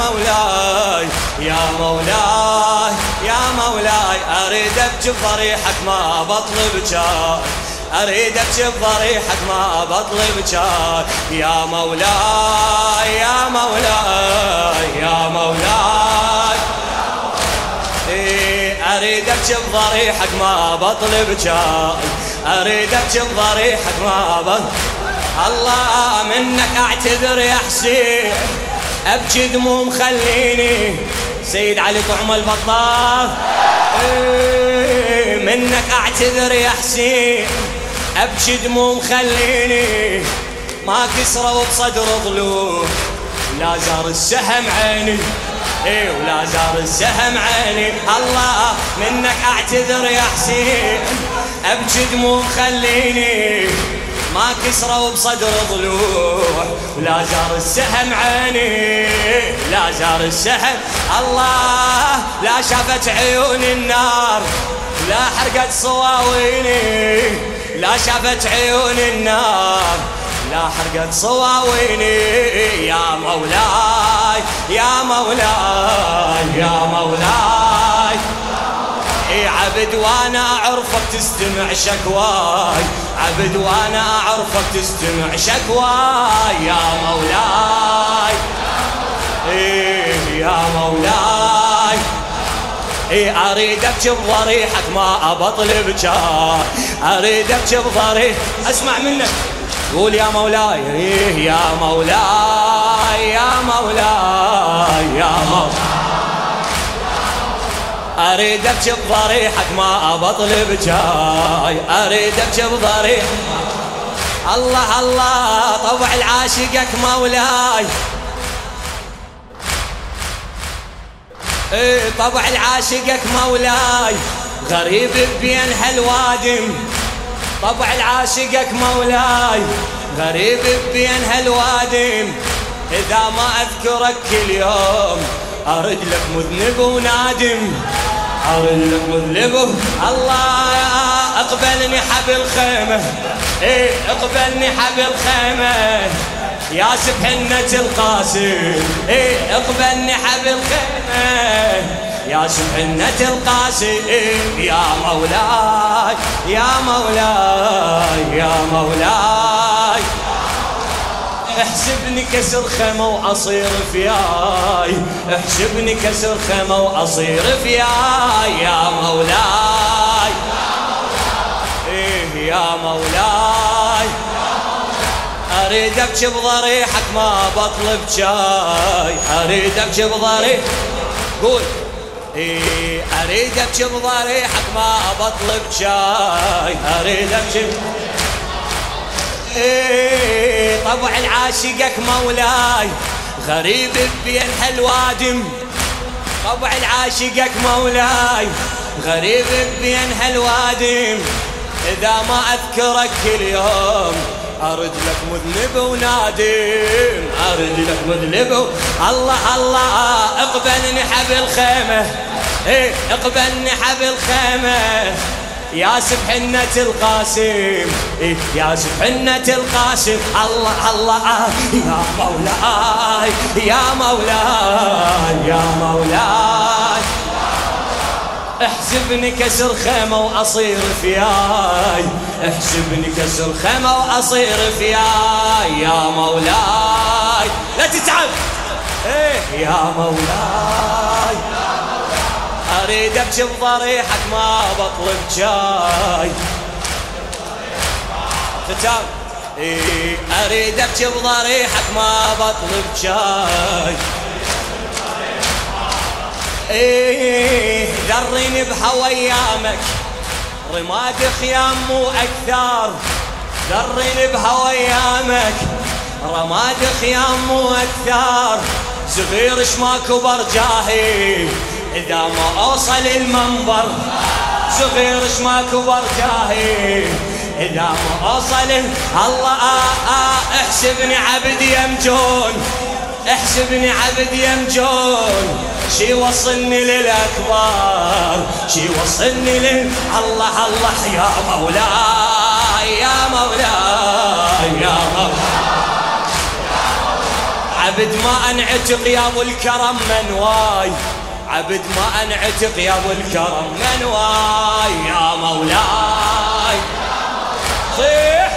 مولاي، يا مولاي يا مولاي اريد ابكي بضريحك ما بطلب جاي اريد ابكي بضريحك ما بطلب جاي يا مولاي يا مولاي يا مولاي. اريد ابكي بضريحك ما بطلب جاي اريد ابكي بضريحك ما بطلب الله منك اعتذر يا حسين. ابكي دموم خليني. سيد علي طعم البطال منك اعتذر يا حسين. ابكي دموم خليني. ما كسروا بصدر ضلوع لا زار السهم عيني. ايه ولا زار السهم عيني. الله، منك اعتذر يا حسين. ابكي دموع خليني. ما كسروا بصدر ضلوع ولا زار السهم عيني، لا زار السهم. الله، لا شافت عيون النار، لا حرقت صواويني، لا شافت عيون النار، لا حرقت صواويني. يا مولاي يا مولاي يا مولاي. عبد وانا اعرفك تستمع شكواي. عبد وانا اعرفك تستمع شكواي. يا مولاي. ايه يا مولاي. اي اريد ابكي بضريحك ما ابطلب جاه اريد ابكي بضريح اسمع منك. قول يا مولاي. إيه، يا مولاي يا مولاي يا مولاي. اريد ابكي بضريحك ما ابطلب جاي اريد ابكي الله الله طبع العاشقك مولاي ايه طبع العاشقك مولاي غريب بين هالوادم طبع العاشقك مولاي غريب بين هالوادم اذا ما اذكرك كل يوم ارد مذنب ونادم ارد لك الله اقبلني حب الخيمه ايه اقبلني حب الخيمه يا سبحنة القاسم ايه اقبلني حب الخيمه يا سبحنة القاسم يا مولاي يا مولاي يا مولاي احسبني كسر خيمة وأصير فياي. احسبني كسر خيمة وأصير فياي. يا مولاي. إيه، يا مولاي. أريد بضريحك ما بطلب شاي. أريد أبكي بضريح قول. إيه أريد بضريحك ما بطلب شاي. أريد أبكي إيه، طبع العاشقك مولاي. غريب بين هالوادم. طبع العاشقك مولاي. غريب بين هالوادم. إذا ما أذكرك كل يوم، أرد لك مذنب ونادم. أرد لك مذنب و... الله الله اقبلني حب الخيمة. إيه اقبلني حب الخيمة. يا سبحنة القاسم. يا سبحنة القاسم. الله الله يا مولاي يا مولاي يا مولاي. احسبني كسر خيمة وأصير فياي. احسبني كسر خيمة وأصير فياي. يا مولاي. لا تتعب. ايه يا مولاي. اريد ابكي بضريحك ما بطلب جاي. ختام. إيه اريد ابكي بضريحك ما بطلب جاي. ايه ذرني بهوى ايامك رماد خيام مو اكثر ذرني بهوى ايامك رماد خيام مو اكثر صغير ما كبر جاهي اذا ما اوصل المنبر صغير ما كبر جاهي اذا ما اوصل الله آه آه احسبني عبد يمجون احسبني عبد يمجون شي وصلني للاكبر شي وصلني لل الله الله يا مولاي يا مولاي يا مولاي عبد ما انعتق يا ابو الكرم من واي عبد ما انعتق يا ابو الكرم، من واي يا مولاي؟ صيح.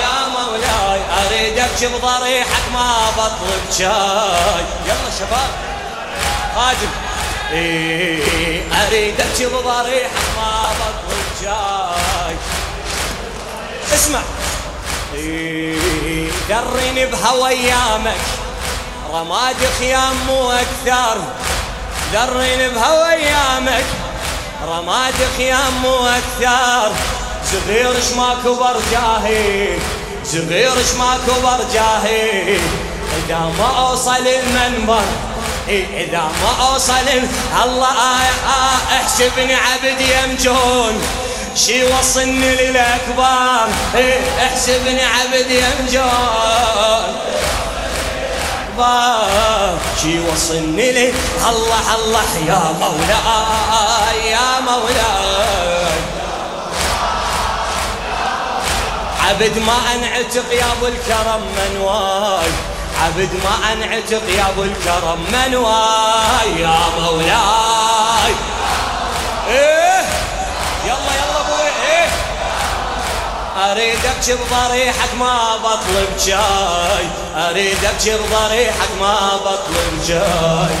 يا مولاي اريدك بضريحك، ما بطلب شاي. يلا شباب. خادم. إيه اريدك بضريحك، ما بطلب شاي. اسمع. إيه، دريني بهوى ايامك رماد خيام مو اكثر دريني بهوى ايامك رماد خيام مو اكثر صغيرش ما كبر جاهي. صغيرش ما كبر جاهي. اذا ما اوصل المنبر اذا ما اوصل الله احسبني عبد يمجون. شي وصلني للاكبر احسبني عبد يمجون. شي وصلني لي الله الله يا مولاي يا مولاي عبد ما انعتق يا ابو الكرم من واي عبد ما انعتق يا ابو الكرم من واي يا مولاي اريدك بضريحك ما بطلب شاي اريدك بضريحك ما بطلب شاي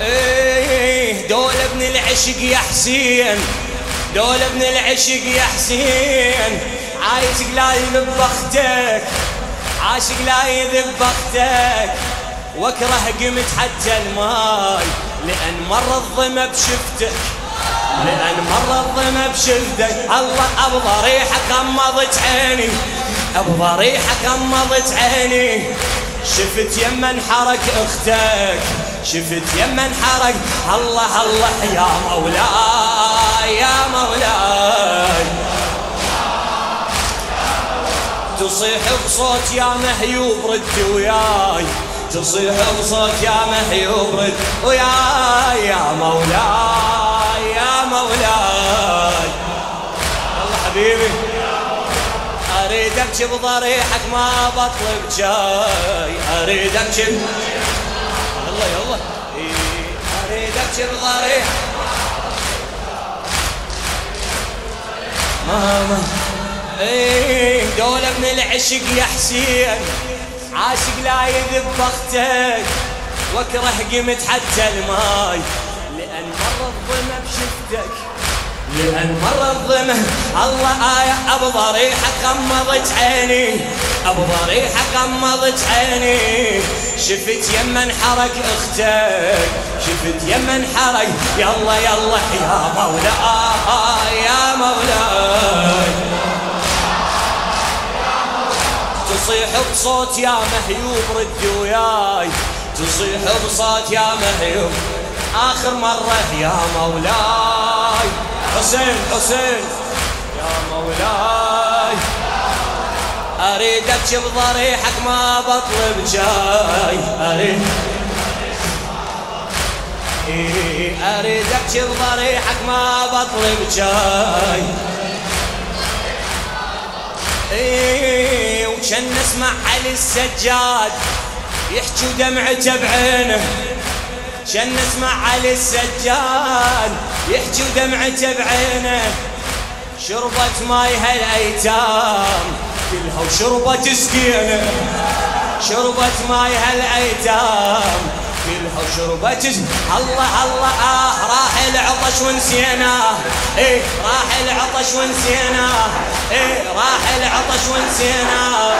ايه دول ابن العشق يا حسين دول ابن العشق يا حسين عايش لا يذب بختك عاشق لا يذب بختك واكره قمت حتى الماي لان مر الظما بشفتك لان مر الظما بشفتك الله ابو ضريحك غمضت عيني ابو ضريحك غمضت عيني. شفت يما انحرك اختك شفت يما انحرق. الله الله، يا مولاي يا مولاي. تصيح بصوت يا مهيوب رد وياي. تصيح بصوت يا مهيوب رد وياي يا مولاي يا مولاي. الله حبيبي اريدك بضريحك ما بطلب جاي اريدك يلا يلا اريدك بضريحك. ماما ايه دول ابن العشق يا حسين. عاشق لا يذب بختك واكره قمت حتى الماي. لان مر الظلمه بشفتك. لان مر الظلمه الله آية ابو ضريحك غمضت عيني. ابو ضريحك غمضت عيني. شفت يما انحرق اختك شفت يما انحرق يلا يلا، يا مولاي. بصوت يا مهيوب رد وياي. تصيح بصوت يا مهيوب آخر مرة يا مولاي. حسين حسين. يا مولاي. أريدك بضريحك ما بطلب جاي. أريد إيه، أريدك بضريحك ما بطلب جاي. إيه وكان نسمع علي السجاد. يحكي دمعته بعينه. كان نسمع علي السجاد. يحكي دمعته بعينه. شربت ماي هالايتام كلها وشربت سكينه شربت ماي هالايتام كلها وشربت الله الله، آه، راح العطش ونسيناه ايه راح العطش ونسيناه ايه راح العطش ونسيناه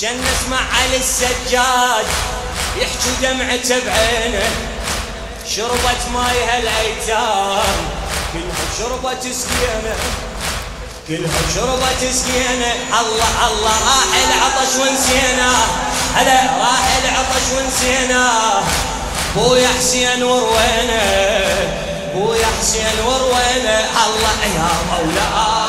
كان نسمع علي السجاد. يحكي دمعته بعينه، شربت ماي هالايتام كلها شربت سكينه كلها شربت سكينه الله الله راح العطش ونسينا. هلا راح العطش ونسينا. بويا حسين وروينه ويا حسين وروينا الله يا مولاي.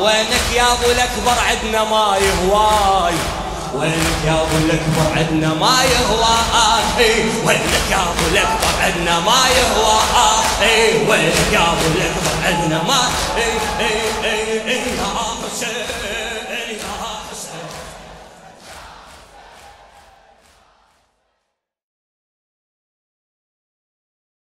وينك يا ابو الاكبر عدنا ما يهواي؟ وينك يا ابو الاكبر عدنا ما يهواي؟ وينك يا ابو الاكبر عدنا ما يهواي؟ وينك يا ابو الاكبر عدنا ما اي